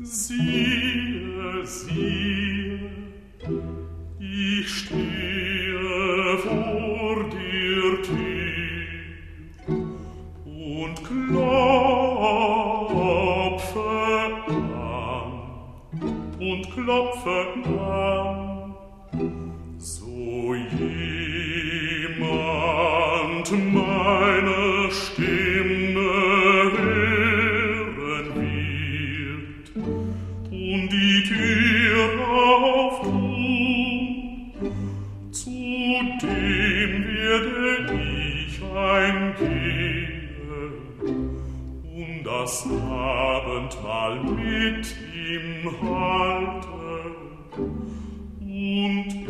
Siehe, siehe, ich stehe vor dir Tür und klopfe an, und klopfe an, so jemand meine steht. und die Tür auftun. Zu dem werde ich eingehen und das Abendmahl mit ihm halten und.